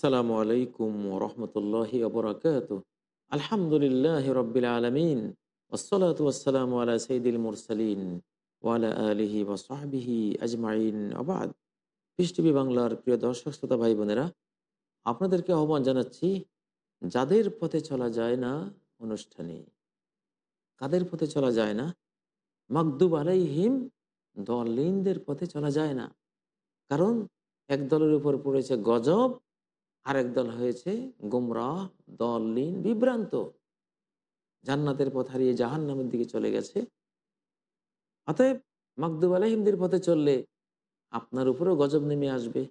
আসসালামু আলাইকুম রহমতুল্লাহি অবরাকাত আলহামদুলিল্লাহ রবিল আলমিন। ওসলাত সঈদুল মুরসালিন ওয়ালা আলিহি আজমাইন। আবাদ পিস বাংলার প্রিয় দর্শক, শ্রোতা ভাই বোনেরা, আপনাদেরকে আহ্বান জানাচ্ছি, যাদের পথে চলা যায় না অনুষ্ঠানে, কাদের পথে চলা যায় না? মাকদুব আলাইহিম দলিনদের পথে চলা যায় না। কারণ এক দলের উপর পড়েছে গজব আরেক দল হয়েছে গুমরাহ দলিন বিভ্রান্ত। জান্নাতের পথ হারিয়ে জাহান নামের দিকে চলে গেছে। অতএব মাকদুব আলহিমদের পথে চললে আপনার উপরেও গজব নেমে আসবে।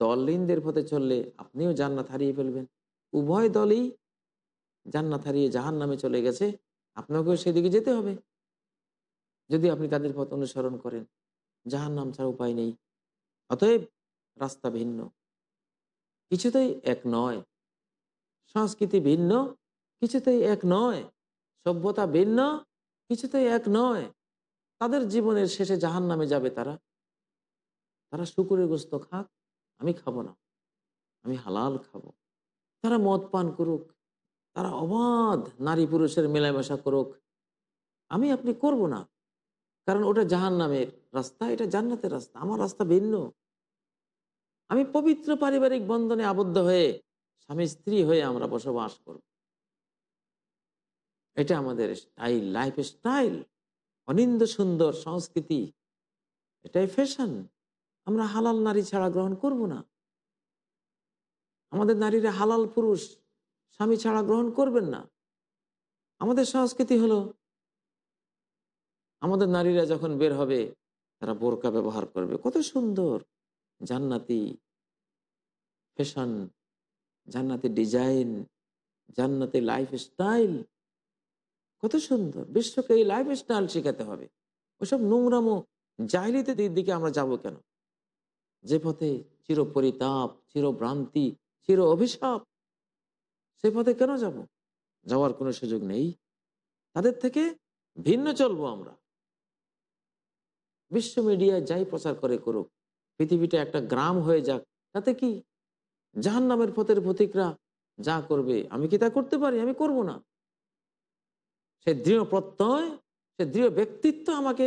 দলিনদের পথে চললে আপনিও জান্নাত হারিয়ে ফেলবেন। উভয় দলই জান্নাত হারিয়ে জাহান নামে চলে গেছে। আপনাকেও সেদিকে যেতে হবে। যদি আপনি তাদের পথ অনুসরণ করেন জাহান নাম ছাড়া উপায় নেই। অতএব রাস্তা ভিন্ন। কিছুতেই এক নয়। সংস্কৃতি ভিন্ন, কিছুতেই এক নয়। সভ্যতা ভিন্ন, কিছুতেই এক নয়। তাদের জীবনের শেষে জাহান নামে যাবে তারা। তারা শুকুরের গোস্ত খাক, আমি খাব না। আমি হালাল খাব। তারা মদ পান করুক, তারা অবাধ নারী পুরুষের মেলামেশা করুক। আমি আপনি করব না। কারণ ওটা জাহান নামের রাস্তা, এটা জান্নাতের রাস্তা। আমার রাস্তা ভিন্ন। আমি পবিত্র পারিবারিক বন্ধনে আবদ্ধ হয়ে স্বামী স্ত্রী হয়ে আমরা বসবাস করব। এটা আমাদের স্টাইল লাইফ স্টাইল অনিন্দ সুন্দর সংস্কৃতি। এটাই ফ্যাশন আমরা হালাল নারী ছাড়া গ্রহণ করব না। আমাদের নারীরা হালাল পুরুষ, স্বামী ছাড়া গ্রহণ করবেন না। আমাদের সংস্কৃতি হলো, আমাদের নারীরা যখন বের হবে, তারা বোরকা ব্যবহার করবে। কত সুন্দর! জান্নাতি ফ্যাশন জান্নাতি ডিজাইন জান্নাতি লাইফ স্টাইল কত সুন্দর। বিশ্বকে এই লাইফ স্টাইল শেখাতে হবে। ওসব নোংরামো জাহিলিতে দিকে আমরা যাব কেন? যে পথে চির পরিতাপ চির ভ্রান্তি চির অভিশাপ, সে পথে কেন যাব? যাওয়ার কোনো সুযোগ নেই। তাদের থেকে ভিন্ন চলবো আমরা। বিশ্ব মিডিয়ায় যাই প্রচার করে করুক পৃথিবীটা একটা গ্রাম হয়ে যাক, তাতে কি জাহান নামের পথের প্রতিকরা যা করবে, আমি কি তা করতে পারি? আমি করব না। সে দৃঢ় প্রত্যয়, সে দৃঢ় ব্যক্তিত্ব আমাকে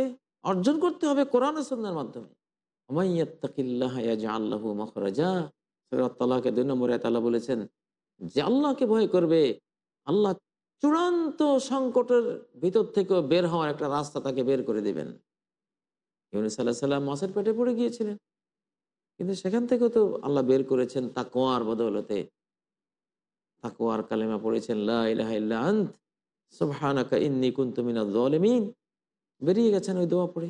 অর্জন করতে হবে কোরআন সন্ন্যার মাধ্যমে। আল্লাহ মখরাজা দুই নম্বরে তাল্লাহ বলেছেন, যে আল্লাহকে ভয় করবে, আল্লাহ চূড়ান্ত সংকটের ভিতর থেকে বের হওয়ার একটা রাস্তা তাকে বের করে দিবেন। ইউনিস আল্লাহ সাল্লাম মাসের পেটে পড়ে গিয়েছিলেন। কিন্তু সেখান থেকেও তো আল্লাহ বের করেছেন তাকোয়ার বদৌলতে। তাকোয়ার কালেমা পড়েছেন বেরিয়ে গেছেন ওই দোয়া পড়ে।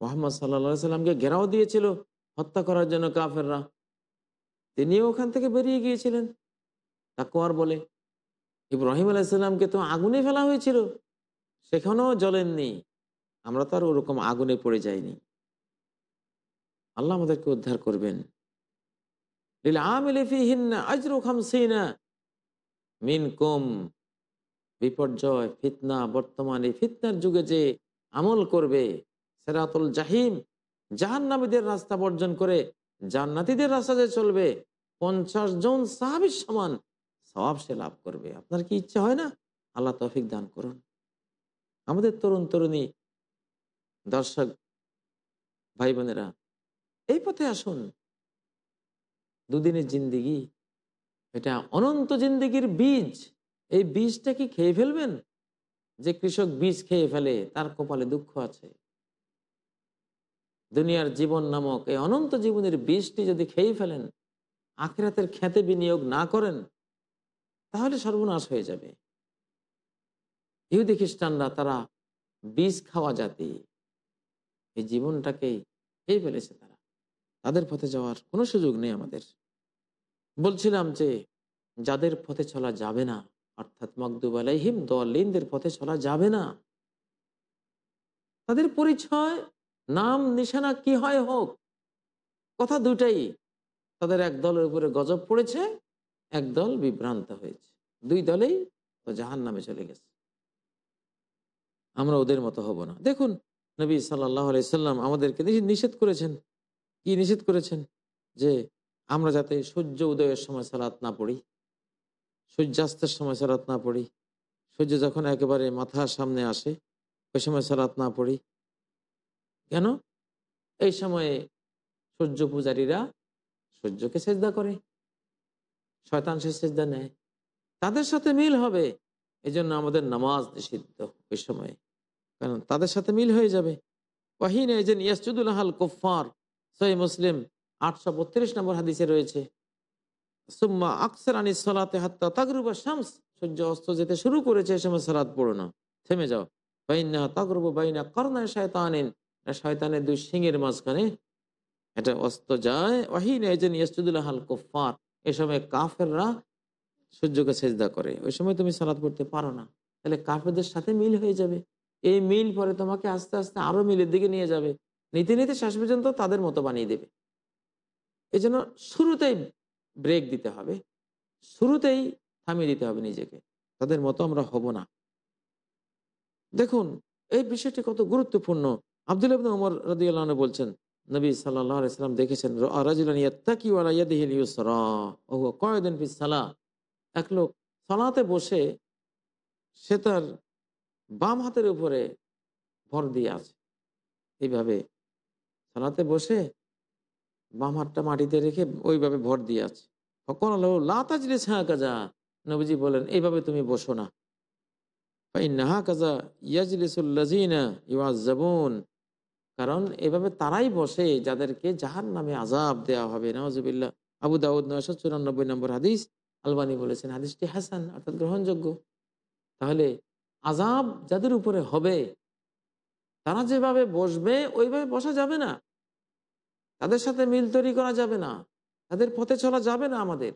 মোহাম্মদ সাল্লা সাল্লামকে ঘেরাও দিয়েছিল হত্যা করার জন্য কাফেররা। তিনিও ওখান থেকে বেরিয়ে গিয়েছিলেন তাকোয়ার বলে। ইব্রাহিম আলাইসাল্লামকে তো আগুনে ফেলা হয়েছিল, সেখানেও জ্বলেননি। আমরা তো আর ওরকম আগুনে পড়ে যাইনি। আল্লাহ আমাদেরকে উদ্ধার করবেন। বিপর্যয়, ফিতনা, বর্তমানে ফিতনার যুগে যে আমল করবে, সেরাতুল জাহিম রাস্তা বর্জন করে, জান্নাতিদের রাস্তা যে চলবে, পঞ্চাশ জন সাহাবির সমান সবাব সে লাভ করবে। আপনার কি ইচ্ছা হয় না? আল্লাহ তফিক দান করুন। আমাদের তরুণ তরুণী দর্শক ভাই বোনেরা এই পথে আসুন। দুদিনের জিন্দিগি, এটা অনন্ত জিন্দিগির বীজ। এই বীজটা কি খেয়ে ফেলবেন? যে কৃষক বীজ খেয়ে ফেলে, তার কপালে দুঃখ আছে। দুনিয়ার জীবন নামক এই অনন্ত জীবনের বীজটি যদি খেয়ে ফেলেন, আখিরাতের খ্যাতে বিনিয়োগ না করেন, তাহলে সর্বনাশ হয়ে যাবে। ইহুদি খ্রিস্টানরা, তারা বীজ খাওয়া জাতি। এই জীবনটাকেই খেয়ে ফেলেছে তারা। তাদের পথে যাওয়ার কোনো সুযোগ নেই আমাদের। বলছিলাম যে, যাদের পথে চলা যাবে না, অর্থাৎ মকদুব দলিনদের পথে চলা যাবে না, তাদের পরিচয়, নাম, নিশানা কি হয় হোক, কথা দুটাই তাদের এক দলের উপরে গজব পড়েছে, এক দল বিভ্রান্ত হয়েছে। দুই দলেই তো জাহান নামে চলে গেছে। আমরা ওদের মতো হব না। দেখুন, নবী সাল্লাহ সাল্লাম আমাদেরকে নিষেধ করেছেন কি নিষেধ করেছেন? যে আমরা যাতে সূর্য উদয়ের সময় সালাত না পড়ি, সূর্যাস্তের সময় সালাত না পড়ি, সূর্য যখন একেবারে মাথার সামনে আসে, ওই সময় সালাত না পড়ি। কেন? এই সময়ে সূর্য পূজারীরা সূর্যকে সেজদা করে, শয়তান সে নেয়। তাদের সাথে মিল হবে এই জন্য আমাদের নামাজ নিষিদ্ধ ওই সময়ে। কারণ তাদের সাথে মিল হয়ে যাবে। ওয়াহিন এজেন ইয়াসুদুল আহাল কুফার সহি মুসলিম আটশো বত্রিশ নম্বর হাদিসে রয়েছে, সুম্মা আকসার আনি সলাতে হাত্তা তাগরুবা শামস সূর্য অস্ত যেতে শুরু করেছে এই সময় সালাদ পড়ো না, থেমে যাও। বাইনা তাগরুব বাইনা করোনা শয়তানিন শয়তানের দুই সিংয়ের মাঝখানে, এটা অস্ত যায়। ওয়াহিন এজেন ইয়াসুদুল আহাল কুফার এই সময় কাফেররা সূর্যকে সেজদা করে, ওই সময় তুমি সালাদ পড়তে পারো না, তাহলে কাফেরদের সাথে মিল হয়ে যাবে। এই মিল পরে তোমাকে আস্তে আস্তে আরও মিলের দিকে নিয়ে যাবে। নীতি নীতি শেষ পর্যন্ত তাদের মতো বানিয়ে দেবে। এই জন্য শুরুতেই ব্রেক দিতে হবে, শুরুতেই থামিয়ে দিতে হবে নিজেকে। তাদের মতো আমরা হব না। দেখুন, এই বিষয়টি কত গুরুত্বপূর্ণ। আব্দুল ইবনে ওমর রাদিয়াল্লাহু আনহু বলছেন, নবী সাল্লাল্লাহু আলাইহি সাল্লাম দেখেছেন সালাহ এক লোক সালাতে বসে সে তার বাম হাতের উপরে ভর দিয়ে আছে। এইভাবে সালাতে বসে বাম হাতটা মাটিতে রেখে ওইভাবে ভর দিয়ে আছে। সকল আল্লাহ লাতাজলে ছাঁ কাজা নবীজি বলেন, এইভাবে তুমি বসো না। ভাই নাহা কাজা ইয়াজলিসুল্লাজিনা ইউআজাবুন কারণ এভাবে তারাই বসে যাদেরকে জাহান নামে আজাব দেওয়া হবে। নওয়াজবিল্লাহ আবু দাউদ নয়শো চুরানব্বই নম্বর হাদিস। আলবানি বলেছেন, হাদিসটি হাসান, অর্থাৎ গ্রহণযোগ্য। তাহলে আজাব যাদের উপরে হবে, তারা যেভাবে বসবে, ওইভাবে বসা যাবে না। তাদের সাথে মিল তৈরি করা যাবে না। তাদের পথে চলা যাবে না আমাদের।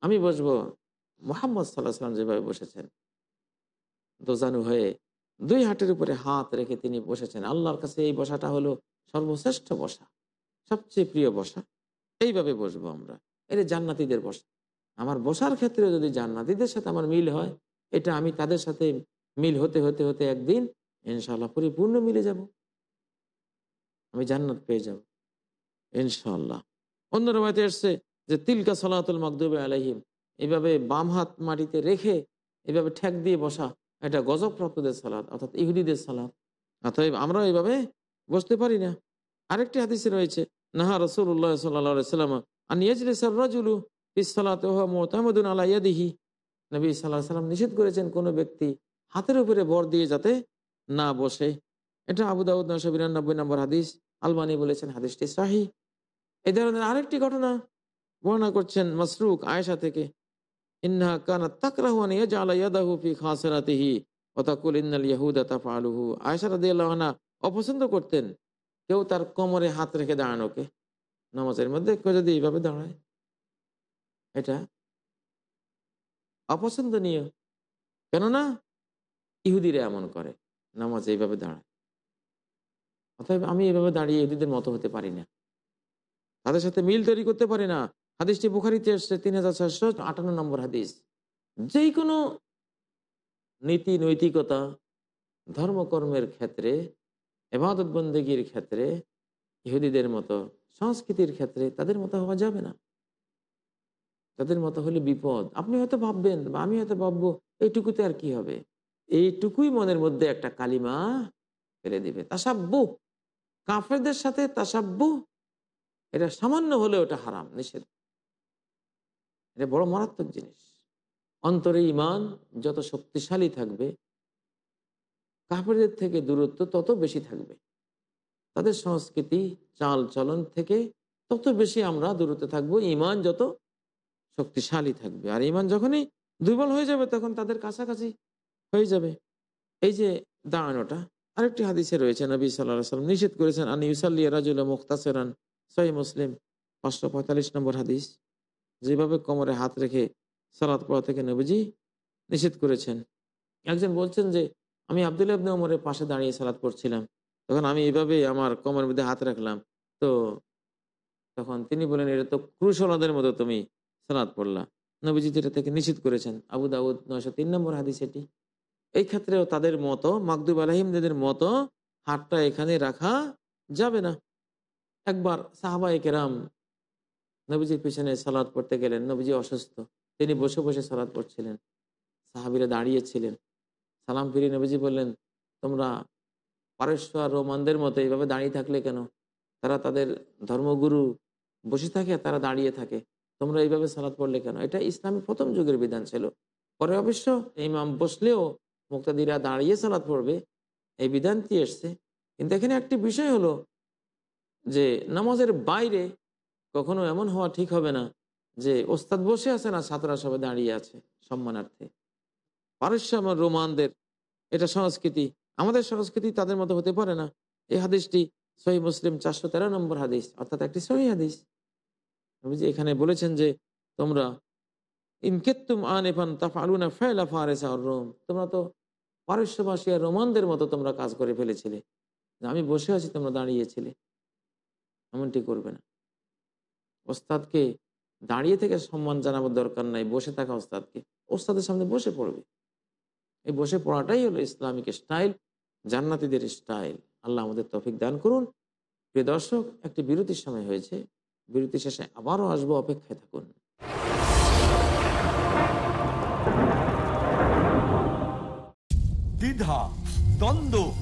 আমি বসবো। মোহাম্মদ সাল্লাহ সাল্লাম যেভাবে বসেছেন। দোজানু হয়ে দুই হাটের উপরে হাত রেখে তিনি বসেছেন। আল্লাহর কাছে এই বসাটা হলো সর্বশ্রেষ্ঠ বসা, সবচেয়ে প্রিয় বসা। এইভাবে বসবো আমরা। এটা জান্নাতিদের বসা। আমার বসার ক্ষেত্রে যদি জান্নাতিদের সাথে আমার মিল হয়, এটা আমি তাদের সাথে মিল হতে হতে হতে একদিন ইনশাল্লাহ পরিপূর্ণ মিলে যাব। আমি জান্নাত পেয়ে যাব। ইনশাল্লাহ অন্য রবায়তে এসছে যে, তিলকা সলাতুল মকদুবে আলহিম এভাবে বাম হাত মাটিতে রেখে এভাবে ঠেক দিয়ে বসা, এটা গজবপ্রাপ্তদের সালাদ অর্থাৎ ইহুদিদের সালাদ অতএব আমরা এইভাবে বসতে পারি না। আরেকটি হাদিসে রয়েছে, নাহা রসুল্লাহ সাল্লাম আনিয়াজুলু মোতামদুন আল্লাহ ইয়াদিহি নবী সাল্লাহ সাল্লাম নিষেধ করেছেন কোনো ব্যক্তি হাতের উপরে বর দিয়ে যাতে না বসে। এটা আবু দাউদ নশো বিরানব্বই নম্বর হাদিস আলমানি বলেছেন, হাদিসটি শাহি এই ধরনের আরেকটি ঘটনা বর্ণনা করছেন মসরুক আয়েশা থেকে। অপছন্দ করতেন, কেউ তার কোমরে হাত রেখে দাঁড়ানোকে। নামাজের মধ্যে কেউ যদি এইভাবে দাঁড়ায়, এটা অপছন্দনীয়। কেননা ইহুদিরা এমন করে, নামাজ এইভাবে দাঁড়ায়। অতএব আমি এইভাবে দাঁড়িয়ে ইহুদিদের মতো হতে পারি না। তাদের সাথে মিল তৈরি করতে পারি না। হাদিসটি বুখারিতে এসছে, তিন হাজার চারশো আটান্ন নম্বর হাদিস। যেই কোনো নীতি, নৈতিকতা, ধর্মকর্মের ক্ষেত্রে এবাদত বন্দেগীর ক্ষেত্রে, ইহুদিদের মতো, সংস্কৃতির ক্ষেত্রে তাদের মতো হওয়া যাবে না। তাদের মতো হলে বিপদ। আপনি হয়তো ভাববেন, বা আমি হয়তো ভাববো, এইটুকুতে আর কি হবে? এইটুকুই মনের মধ্যে একটা কালিমা ফেলে দিবে। তাসাব্বু কাফেরদের সাথে তাসাব্বু এটা সামান্য হলে ওটা হারাম, নিষেধ। এটা বড় মারাত্মক জিনিস। অন্তরে ইমান যত শক্তিশালী থাকবে, কাফেরদের থেকে দূরত্ব তত বেশি থাকবে। তাদের সংস্কৃতি চাল চলন থেকে তত বেশি আমরা দূরতে থাকব ইমান যত শক্তিশালী থাকবে। আর ইমান যখনই দুর্বল হয়ে যাবে, তখন তাদের কাছাকাছি হয়ে যাবে। এই যে দাঁড়ানোটা, আরেকটি হাদিসে রয়েছে, নবী সাল্লাহ সাল্লাম নিষেধ করেছেন, আনি ইউসাল্লি রাজুল মুখতাসেরান। সহি মুসলিম পাঁচশো পঁয়তাল্লিশ নম্বর হাদিস, যেভাবে কোমরে হাত রেখে সালাদ পড়া থেকে নবীজি নিষেধ করেছেন। একজন বলছেন যে, আমি আবদুল্লাহ ইবনে ওমরের পাশে দাঁড়িয়ে সালাদ পড়ছিলাম। তখন আমি এইভাবে আমার কোমরের মধ্যে হাত রাখলাম। তো তখন তিনি বলেন, এটা তো ক্রুশলাদের মতো তুমি সালাদ পড়লা। নবীজি যেটা থেকে নিষেধ করেছেন। আবু দাউদ নয়শো তিন নম্বর হাদিস এটি। এই ক্ষেত্রেও তাদের মতো মাকদুব আলহিমদের মতো হাতটা এখানে রাখা যাবে না। একবার সাহাবা কেরাম নবীজির পিছনে সালাদ পড়তে গেলেন। নবীজি অসুস্থ। তিনি বসে বসে সালাদ পড়ছিলেন। সাহাবিরা দাঁড়িয়েছিলেন। সালাম ফিরি নবীজি বললেন, তোমরা পারস্য আর রোমানদের মতো এইভাবে দাঁড়িয়ে থাকলে কেন? তারা তাদের ধর্মগুরু বসে থাকে তারা দাঁড়িয়ে থাকে। তোমরা এইভাবে সালাদ পড়লে কেন? এটা ইসলামের প্রথম যুগের বিধান ছিল। পরে অবশ্য ইমাম বসলেও মুক্তাদিরা দাঁড়িয়ে সালাদ পড়বে। এই বিধানটি এসছে। কিন্তু এখানে একটি বিষয় হলো যে নামাজের বাইরে কখনো এমন হওয়া ঠিক হবে না যে ওস্তাদ বসে আছে না ছাত্ররা সবাই দাঁড়িয়ে আছে সম্মানার্থে। পারস্য আমার রোমানদের এটা সংস্কৃতি, আমাদের সংস্কৃতি তাদের মতো হতে পারে না। এই হাদিসটি সহি মুসলিম চারশো তেরো নম্বর হাদিস, অর্থাৎ একটি সহি হাদিস। এখানে বলেছেন যে, তোমরা ইনকেতুম আন এফান তাফালুনা ফেলা ফারেসা রোম। তোমরা তো পারস্যবাসী আর রোমানদের মতো তোমরা কাজ করে ফেলেছিলে। আমি বসে আছি, তোমরা দাঁড়িয়েছিলে এমনটি করবে না। ওস্তাদকে দাঁড়িয়ে থেকে সম্মান জানাবার দরকার নাই, বসে থাকা ওস্তাদকে। ওস্তাদের সামনে বসে পড়বে। এই বসে পড়াটাই হলো ইসলামিক স্টাইল, জান্নাতিদের স্টাইল। আল্লাহ আমাদের তফিক দান করুন। প্রিয় দর্শক, একটি বিরতির সময় হয়েছে। বিরতি শেষে আবারও আসব অপেক্ষায় থাকুন। দ্বিধা, দ্বন্দ্ব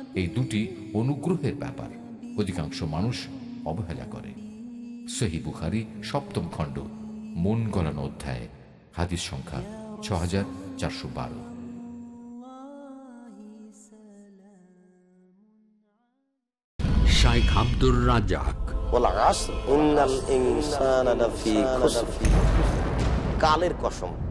এই দুটি অনুগ্রহের ব্যাপার অধিকাংশ মানুষ অবহেলা করে। সহি বুখারি সপ্তম খণ্ড মন গলানো অধ্যায় হাদিস সংখ্যা ছ হাজার চারশো বারো। আব্দুর রাজাক কালের কসম।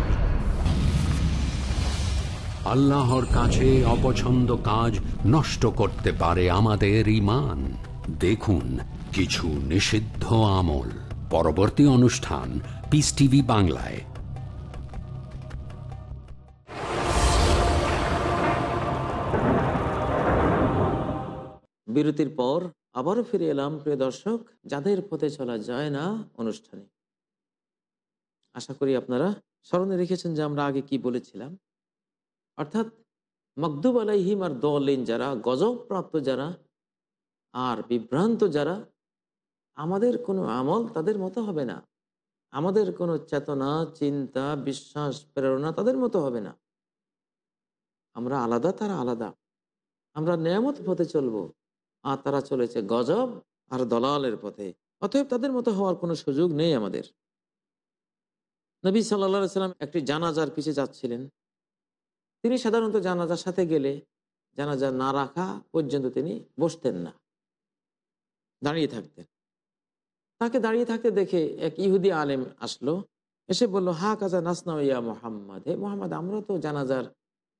আল্লাহর কাছে অপছন্দ কাজ নষ্ট করতে পারে আমাদের ইমান দেখুন, কিছু নিষিদ্ধ আমল। পরবর্তী অনুষ্ঠান পিস টিভি বাংলায়। বিরতির পর আবারও ফিরে এলাম, প্রিয় দর্শক, যাদের পথে চলা যায় না অনুষ্ঠানে। আশা করি আপনারা স্মরণে রেখেছেন যে আমরা আগে কি বলেছিলাম। অর্থাৎ মকদুব আলাইহিম আর দলিন যারা, গজবপ্রাপ্ত যারা আর বিভ্রান্ত যারা, আমাদের কোনো আমল তাদের মতো হবে না। আমাদের কোনো চেতনা, চিন্তা, বিশ্বাস, প্রেরণা তাদের মতো হবে না। আমরা আলাদা, তারা আলাদা। আমরা নিয়ামত পথে চলবো। আর তারা চলেছে গজব আর দলালের পথে। অতএব তাদের মতো হওয়ার কোনো সুযোগ নেই আমাদের। নবী সাল্লা সাল্লাম একটি জানাজার পিছিয়ে যাচ্ছিলেন। তিনি সাধারণত জানাজার সাথে গেলে জানাজা না রাখা পর্যন্ত তিনি বসতেন না। দাঁড়িয়ে থাকতেন। তাকে দাঁড়িয়ে থাকতে দেখে এক ইহুদি আলেম আসলো। এসে বলল, হা কাজা নাসনা ইয়া মোহাম্মদ। হে মোহাম্মদ, আমরা তো জানাজার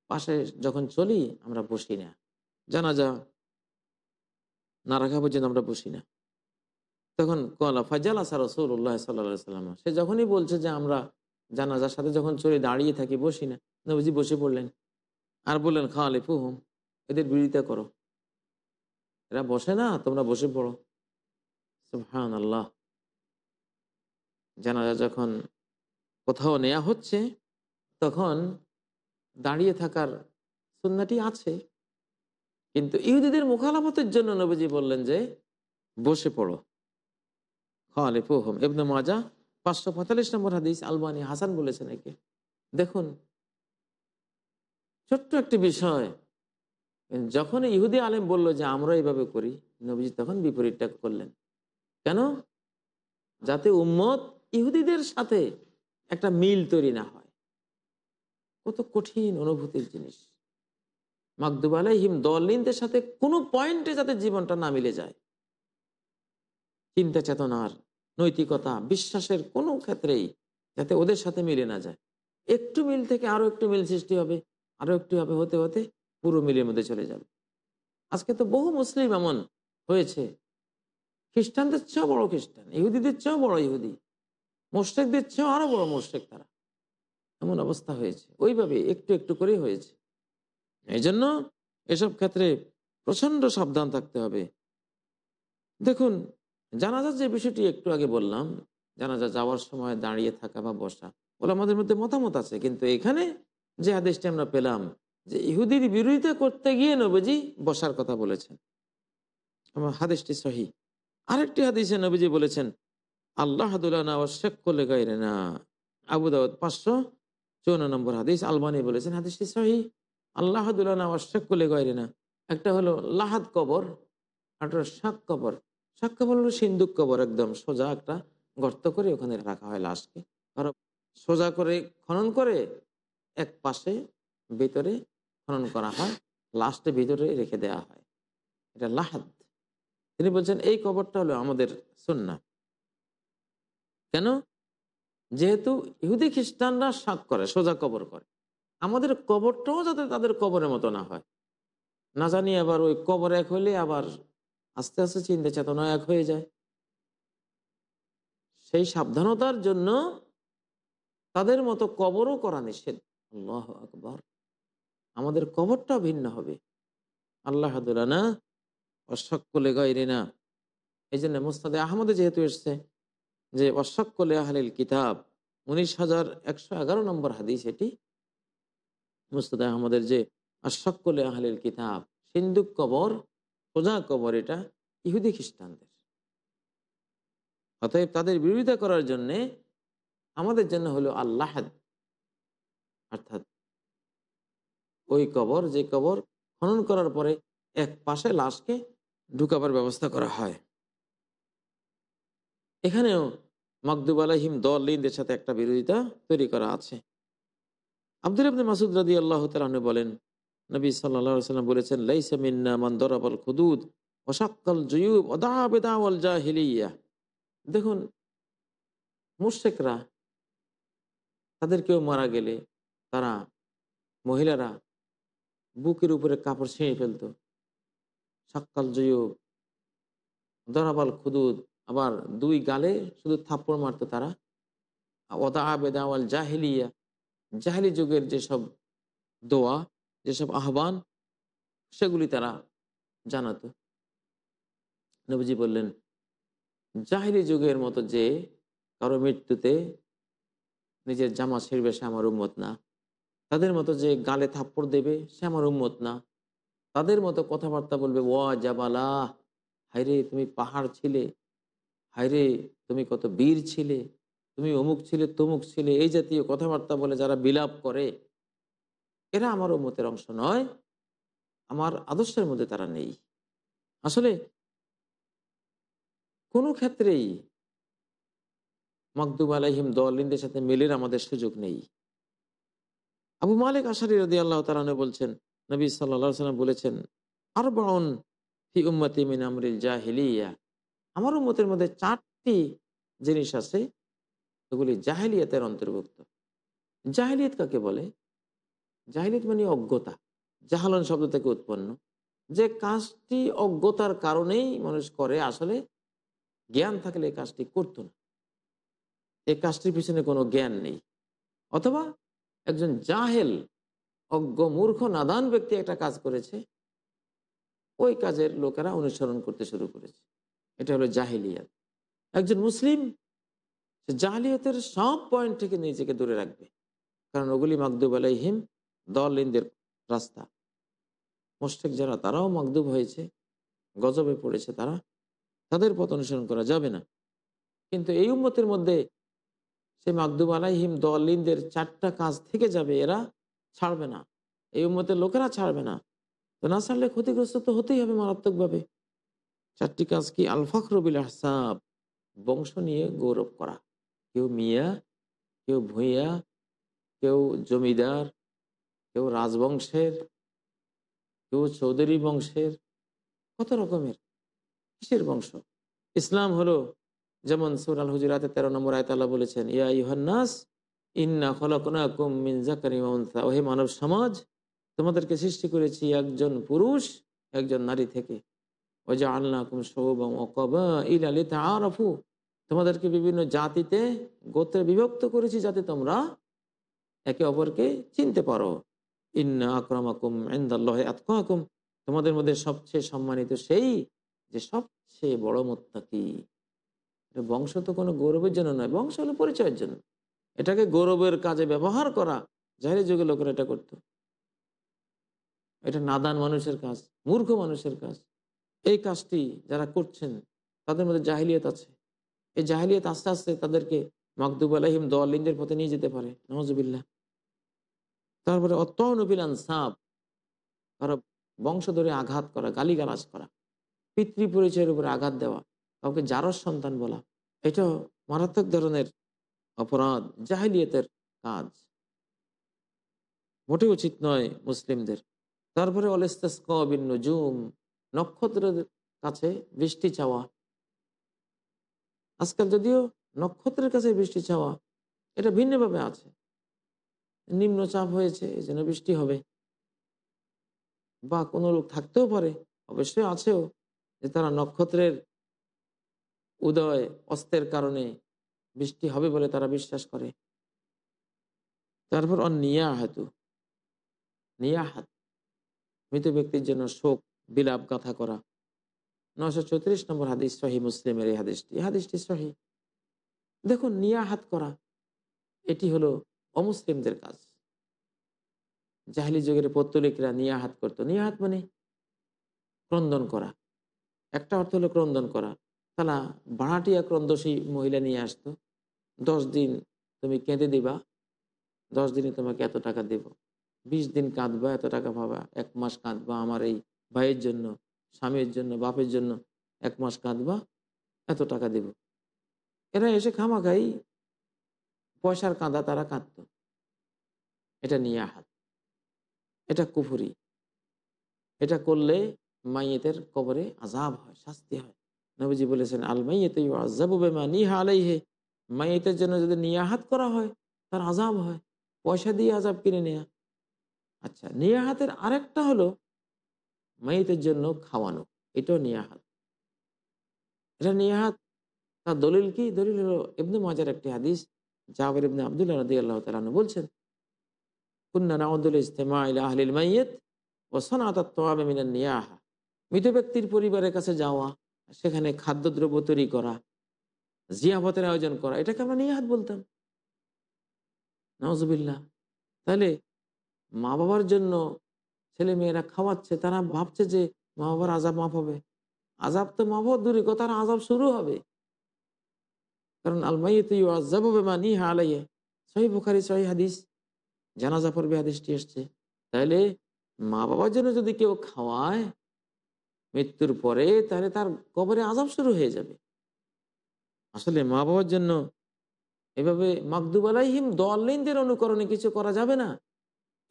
পাশে যখন চলি, আমরা বসি না। জানাজা না রাখা পর্যন্ত আমরা বসি না। তখন কলা ফাজাল আসা রসুল্লাহ সাল্লা সাল্লাম সে যখনই বলছে যে আমরা জানাজার সাথে যখন চলে, দাঁড়িয়ে থাকি, বসি না। নবীজি বসে পড়লেন। আর বললেন খাওয়ালে ফুহুম এদের বিরোধিতা করো। এরা বসে না, তোমরা বসে পড়ো। সুবহান আল্লাহ জানাজা যখন কোথাও নেওয়া হচ্ছে, তখন দাঁড়িয়ে থাকার সন্ধ্যাটি আছে। কিন্তু ইহুদিদের মুখালামতের জন্য নবীজি বললেন যে, বসে পড়ো। খালে পোহম এবনে মাজা পাঁচশো পঁয়তাল্লিশ নম্বর হাদিস আলবানি হাসান বলেছেন একে। দেখুন ছোট্ট একটি বিষয়। যখন ইহুদি আলেম বলল যে আমরা এইভাবে করি, নবীজি তখন বিপরীতটা করলেন। কেন? যাতে উম্মত ইহুদিদের সাথে একটা মিল তৈরি না হয়। কত কঠিন অনুভূতির জিনিস। মাকদুব আলাইহিম দলিনদের সাথে কোনো পয়েন্টে যাতে জীবনটা না মিলে যায়। চিন্তা চেতনার, নৈতিকতা, বিশ্বাসের কোনো ক্ষেত্রেই যাতে ওদের সাথে মিলে না যায়। একটু মিল থেকে আরও একটু মিল সৃষ্টি হবে। আরও একটু হবে, হতে হতে পুরো মিলের মধ্যে চলে যাবে। আজকে তো বহু মুসলিম এমন হয়েছে, খ্রিস্টানদের চেয়েও বড় খ্রিস্টান, ইহুদিদের চেয়েও বড় ইহুদি, মোশেকদের চেয়েও আরও বড় মোশেক তারা। এমন অবস্থা হয়েছে, ওইভাবে একটু একটু করে হয়েছে। এই জন্য এসব ক্ষেত্রে প্রচণ্ড সাবধান থাকতে হবে। দেখুন, জানাজার যে বিষয়টি একটু আগে বললাম, জানাজা যাওয়ার সময় দাঁড়িয়ে থাকা বা বসা বলে আমাদের মধ্যে মতামত আছে, কিন্তু এখানে যে আদেশটি আমরা পেলাম যে ইহুদির বিরোধিতা করতে গিয়ে নবীজি বসার কথা বলেছেন। আমার হাদিসটি সহি। আরেকটি হাদিসে নবীজি বলেছেন, আল্লাহ শেখ করলে গাইরে না আবু দাউদ পাঁচশো চৌন্ন নম্বর হাদিস আলবানি বলেছেন, হাদিসটি সহি। আল্লাহ শেখ করলে গাইরে না একটা হলো লাহাদ কবর একটা শাক কবর। শাক কবর হলো সিন্দুক কবর একদম, সোজা একটা গর্ত করে ওখানে রাখা হয় লাশকে। কারও সোজা করে খনন করে এক পাশে ভিতরে খনন করা হয় লাস্টে ভিতরে রেখে দেওয়া হয়। এটা লাহাদ। তিনি বলছেন, এই কবরটা হলো আমাদের সন্না কেন? যেহেতু ইহুদি খ্রিস্টানরা শাক করে, সোজা কবর করে। আমাদের কবরটাও যাতে তাদের কবরের মতো না হয়। না জানি আবার ওই কবর এক হইলে আবার আস্তে আস্তে চিন্তা চেতনা এক হয়ে যায়। সেই সাবধানতার জন্য তাদের মতো কবরও করা নিষেধ। আল্লাহ আকবর। আমাদের কবরটা ভিন্ন হবে। আল্লাহ না অশক্কলে না এই জন্য মুস্তাদে আহমদে যেহেতু এসছে যে অশক্কলে আহলিল কিতাব, উনিশ হাজার একশো এগারো নম্বর হাদিস এটি। মুস্তাদে আহমদের যে অশক্কলে আহলিল কিতাব, সিন্ধুক কবর, সোজা কবর, এটা ইহুদি খ্রিস্টানদের। অতএব তাদের বিরোধিতা করার জন্যে আমাদের জন্য হলো আল্লাহ অর্থাৎ ওই কবর, যে কবর খনন করার পরে এক পাশে লাশকে ঢুকাবার ব্যবস্থা করা হয়। এখানেও মকদুব আলহিম দলিনদের সাথে একটা বিরোধিতা তৈরি করা আছে। আব্দুল আবনে মাসুদ রাদি আল্লাহ তালু বলেন, নবী সাল্লাম বলেছেন লাইসামিন্না খুদুদ ওসাক্কাল জুয়ুব ওদা বেদাওয়াল জাহিলিয়া। দেখুন মুশেকরা তাদের কেউ মারা গেলে তারা, মহিলারা বুকের উপরে কাপড় ছিঁড়ে ফেলতো। সাক্কাল জয়ুব দরাবাল খুদুদ, আবার দুই গালে শুধু থাপ্পড় মারতো তারা। ওদা আবেদাওয়াল জাহিলিয়া, জাহিলি যুগের যেসব দোয়া, যেসব আহ্বান, সেগুলি তারা জানাতো। নবীজি বললেন, জাহিলি যুগের মতো যে কারও মৃত্যুতে নিজের জামা ছিঁড়বে সে আমার উম্মত না। তাদের মতো যে গালে থাপ্পড় দেবে, সে আমার উম্মত না। তাদের মতো কথাবার্তা বলবে, ওয়া জাবালা হাইরে তুমি পাহাড় ছিলে হাইরে তুমি কত বীর ছিলে, তুমি অমুক ছিলে, তমুক ছিলে। এই জাতীয় কথাবার্তা বলে যারা বিলাপ করে, এরা আমার উম্মতের অংশ নয়, আমার আদর্শের মধ্যে তারা নেই। আসলে কোনো ক্ষেত্রেই মকদুব আলাহিম দলিনদের সাথে মিলের আমাদের সুযোগ নেই। আবু মালিক আশারি রদি আল্লাহ তালানো বলছেন, নবী সাল্লা সাল্লাম বলেছেন আর বরণ ফি উম্মতি মিন আমরিল জাহিলিয়া। আমার উম্মতের মধ্যে চারটি জিনিস আছে, এগুলি জাহেলিয়াতের অন্তর্ভুক্ত। জাহিলিয়ত কাকে বলে? জাহিলিয়ত মানে অজ্ঞতা। জাহালন শব্দ থেকে উৎপন্ন। যে কাজটি অজ্ঞতার কারণেই মানুষ করে, আসলে জ্ঞান থাকলে এই কাজটি করতো না। এই কাজটির পিছনে কোনো জ্ঞান নেই। অথবা একজন জাহেল, অজ্ঞ মূর্খ, নাদান ব্যক্তি একটা কাজ করেছে। ওই কাজের লোকেরা অনুসরণ করতে শুরু করেছে। এটা হলো জাহিলিয়াত। একজন মুসলিম জাহিলিয়তের সব পয়েন্ট থেকে নিজেকে দূরে রাখবে। কারণ ওগুলি মাকদুব আলাইহিম দল ইন্দের রাস্তা। মোস্টেক যারা, তারাও মাকদুব হয়েছে, গজবে পড়েছে তারা। তাদের পথ অনুসরণ করা যাবে না। কিন্তু এই উম্মতের মধ্যে সে মাকদুব আলাইহিম দলিনদের চারটা কাজ থেকে যাবে, এরা ছাড়বে না। এই উম্মতের লোকেরা ছাড়বে না। তো না ছাড়লে ক্ষতিগ্রস্ত তো হতেই হবে মারাত্মকভাবে। চারটি কাজ কি? আল ফখরবিল আহসাব, বংশ নিয়ে গৌরব করা। কেউ মিয়া, কেউ ভূঁইয়া, কেউ জমিদার, কেউ রাজবংশের, কেউ চৌধুরী বংশের। কত রকমের? কিসের বংশ? ইসলাম হলো যেমন সুরাল হুজুরাতে তেরো নম্বর আয়তাল্লাহ বলেছেন, ইয়া ইহান্নাস ইন্না জাকারি ওহে মানব সমাজ, তোমাদেরকে সৃষ্টি করেছি একজন পুরুষ, একজন নারী থেকে। ওজা আল্লাহকুম সৌবম ও কবা ইল আলী তারফু তোমাদেরকে বিভিন্ন জাতিতে গোত্রে বিভক্ত করেছি যাতে তোমরা একে অপরকে চিনতে পারো। ইন্না আকরামাকুম ইনদাল্লাহ আতকাকুম। তোমাদের মধ্যে সবচেয়ে সম্মানিত সেই, যে সবচেয়ে বড় মোত্তাকি। এটা বংশ তো কোনো গৌরবের জন্য নয়, বংশ হলো পরিচয়ের জন্য। এটাকে গৌরবের কাজে ব্যবহার করা জাহেরি যুগে লোকেরা এটা করতো। এটা নাদান মানুষের কাজ, মূর্খ মানুষের কাজ। এই কাজটি যারা করছেন, তাদের মধ্যে জাহিলিয়ত আছে। এই জাহিলিয়ত আস্তে আস্তে তাদেরকে মাকদুব আলহিম দোয়ালিনদের পথে নিয়ে যেতে পারে নজবিল্লা তারপরে অত্যনবিলান সাপ, কারও বংশ ধরে আঘাত করা, গালিগালাজ করা পিতৃ পরিচয়ের উপরে আঘাত দেওয়া। কাউকে জারস সন্তান বলা এটা মারাত্মক ধরনের অপরাধ, জাহিলিয়তের কাজ। মোটে উচিত নয় মুসলিমদের। তারপরে অলেস্তাসকিন নক্ষত্রের কাছে বৃষ্টি চাওয়া। আজকাল যদিও নক্ষত্রের কাছে বৃষ্টি চাওয়া, এটা ভিন্নভাবে আছে। নিম্নচাপ হয়েছে, এই জন্য বৃষ্টি হবে। বা কোনো লোক থাকতেও পারে, অবশ্যই আছেও, যে তারা নক্ষত্রের উদয় অস্তের কারণে বৃষ্টি হবে বলে তারা বিশ্বাস করে। তারপর অনিয়া হাতু নিয়াহাত, মৃত ব্যক্তির জন্য শোক, বিলাপ গাথা করা। নশো চৌত্রিশ নম্বর হাদিস, সহি মুসলিমের এই হাদিসটি। হাদিসটি সহি। দেখুন, নিয়াহাত করা, এটি হলো অমুসলিমদের কাজ। জাহিলি যুগের পত্তলিকরা নিয়াহাত করতো। নিয়াহাত মানে ক্রন্দন করা। একটা অর্থ হলো ক্রন্দন করা। তারা ভাড়াটিয়া ক্রন্দসী মহিলা নিয়ে আসতো। দশ দিন তুমি কেঁদে দিবা, দশ দিনে তোমাকে এত টাকা দেব। বিশ দিন কাঁদবা, এত টাকা পাবা, এক মাস কাঁদবা আমার এই ভাইয়ের জন্য, স্বামীর জন্য, বাপের জন্য, এক মাস কাঁদবা, এত টাকা দেব। এরা এসে খামাখাই, পয়সার কাঁদা তারা কাঁদত। এটা নিয়ে হাত এটা কুফুরি। এটা করলে মাইয়েতের কবরে আজাব হয়, শাস্তি হয়। নবীজি বলেছেন, আল মাইয়েতে আজাবু বেমা নিহা আলাইহে মাইয়েতের জন্য যদি নিয়াহাত করা হয়, তার আজাব হয়। পয়সা দিয়ে আজাব কিনে নেয়া। আচ্ছা নিয়াহাতের আরেকটা হলো মাইতের জন্য খাওয়ানো, এটাও নিয়াহাত। এটা নিয়াহাত, তার দলিল কি? দলিল হলো ইবনে মাজার একটি হাদিস, জাবের ইবনে আবদুল্লাহ রদি আল্লাহ তালু বলছেন, কুন্না নাউদুল ইস্তেমা ইলা আহলিল মাইয়েত ও সনাতাত্তাবে মিনান নিয়াহা মৃত ব্যক্তির পরিবারের কাছে যাওয়া সেখানে খাদ্যদ্রব্য তৈরি করা, জিয়াফতের আয়োজন করা, এটাকে আমরা নিয়াহাত বলতাম। নজবিল্লা তাহলে মা বাবার জন্য ছেলে মেয়েরা খাওয়াচ্ছে, তারা ভাবছে যে মা বাবার আজাব মাফ হবে। আজাব তো মাফ দূরে কথার আজাব শুরু হবে। কারণ মা নিহা আলাইয়ে সহি বুখারি সহি হাদিস, জানাজা পড়বে হাদিসটি এসছে। তাহলে মা বাবার জন্য যদি কেউ খাওয়ায় মৃত্যুর পরে তাহলে তার কবরে আজাব শুরু হয়ে যাবে। আসলে মা বাবার জন্য এভাবে মাকদুব আলাইহিম দলিনদের অনুকরণে কিছু করা যাবে না।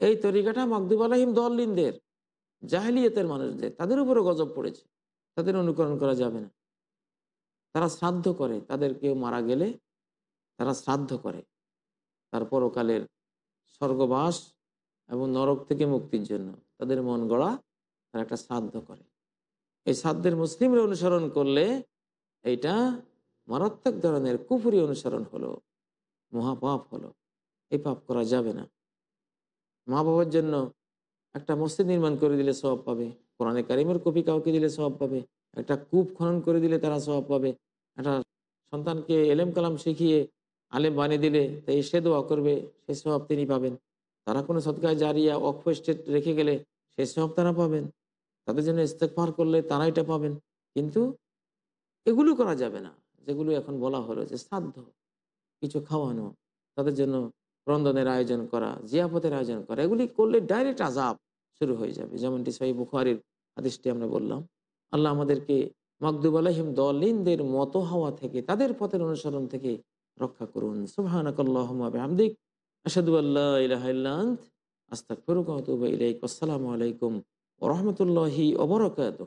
এই তরিকাটা মাকদুব আলাহিম দলিনদের জাহেলিয়তের মানুষদের, তাদের উপরে গজব পড়েছে। তাদের অনুকরণ করা যাবে না। তারা শ্রাদ্ধ করে, তাদের কেউ মারা গেলে তারা শ্রাদ্ধ করে। তার পরকালের স্বর্গবাস এবং নরক থেকে মুক্তির জন্য তাদের মন গড়া তারা একটা শ্রাদ্ধ করে। এই শ্রাদ্ধের মুসলিমরা অনুসরণ করলে এইটা মারাত্মক ধরনের কুফুরি অনুসরণ হলো, মহাপাপ হলো। এই পাপ করা যাবে না। মা বাবার জন্য একটা মসজিদ নির্মাণ করে দিলে স্বভাব পাবে, কোরআনে কারিমের কপি কাউকে দিলে স্বভাব পাবে, একটা কূপ খনন করে দিলে তারা স্বভাব পাবে, একটা সন্তানকে এলেম কালাম শিখিয়ে আলেম বানিয়ে দিলে তাই সে দোয়া করবে, সে সব তিনি পাবেন। তারা কোনো সৎকায় জারিয়া অক্ষ স্টেট রেখে গেলে সে সব তারা পাবেন। তাদের জন্য ইস্তেকফার করলে তারা এটা পাবেন। কিন্তু এগুলো করা যাবে না। যেগুলো এখন বলা হলো যে শ্রাদ্ধ, কিছু খাওয়ানো, তাদের জন্য রন্ধনের আয়োজন করা জিয়াপতের আয়োজন করা, এগুলি করলে ডাইরেক্ট আজাব শুরু হয়ে যাবে। যেমনটি সহি বুখারির আদেশটি আমরা বললাম। আল্লাহ আমাদেরকে মকদুব আলহিম দলিনদের মতো হওয়া থেকে, তাদের পথের অনুসরণ থেকে রক্ষা করুন। সুবাহানকাল্লাহমদিক আসাদু আল্লাহ ইলাহাইল্লান্ত আস্তাক ফিরুক আসসালামু আলাইকুম ورحمة الله وبركاته.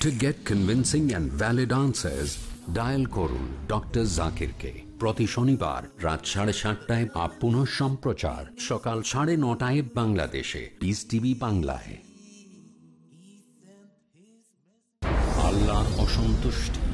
To get convincing and valid answers. Dial করুন ডক্টর জাকিরকে প্রতি শনিবার রাত সাড়ে সাতটায় আপ পুনঃ সম্প্রচার সকাল সাড়ে নটায় বাংলাদেশে। পিস টিভি বাংলায়। আল্লাহ অসন্তুষ্টি।